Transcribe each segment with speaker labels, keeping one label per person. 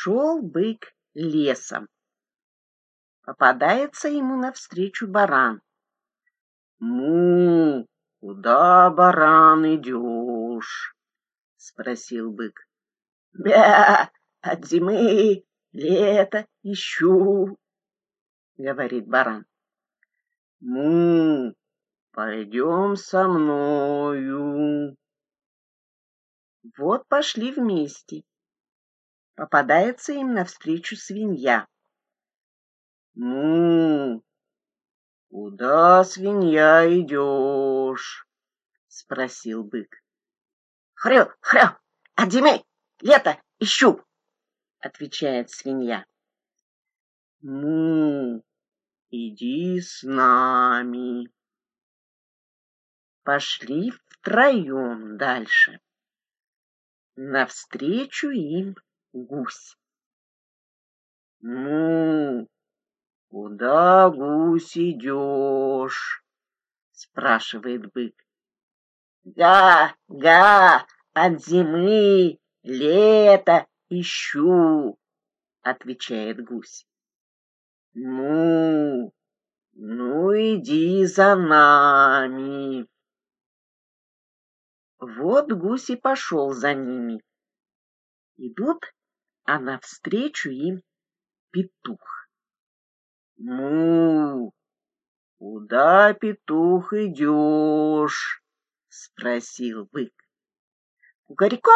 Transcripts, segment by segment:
Speaker 1: Шел бык лесом. Попадается ему навстречу баран. «Му, куда, баран, идешь?» — спросил бык. «Бя, от зимы лето ищу», — говорит баран. «Му, пойдем со мною». Вот пошли вместе. Попадается им навстречу свинья. «Ну, куда, свинья, идешь?» — спросил бык. «Хрю, хрю, Адимей, лето ищу!» — отвечает свинья. «Ну, иди с нами!» Пошли втроем дальше. Навстречу им гусь. «Ну, куда, гусь, идешь?» — спрашивает бык. «Га, га, от зимы лето ищу», — отвечает гусь. «Ну, ну иди за нами». Вот гусь и пошел за ними. Идут, а навстречу им петух. «Ну, куда, петух, идешь?» — спросил бык. «Горько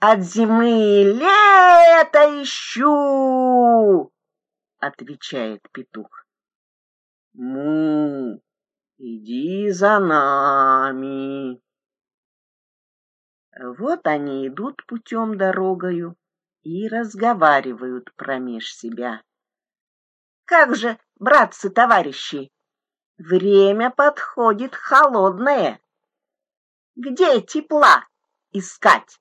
Speaker 1: от зимы лето ищу!» — отвечает петух. «Ну, иди за нами!» Вот они идут путем дорогою и разговаривают промеж себя. Как же, братцы-товарищи, время подходит холодное. Где тепла искать?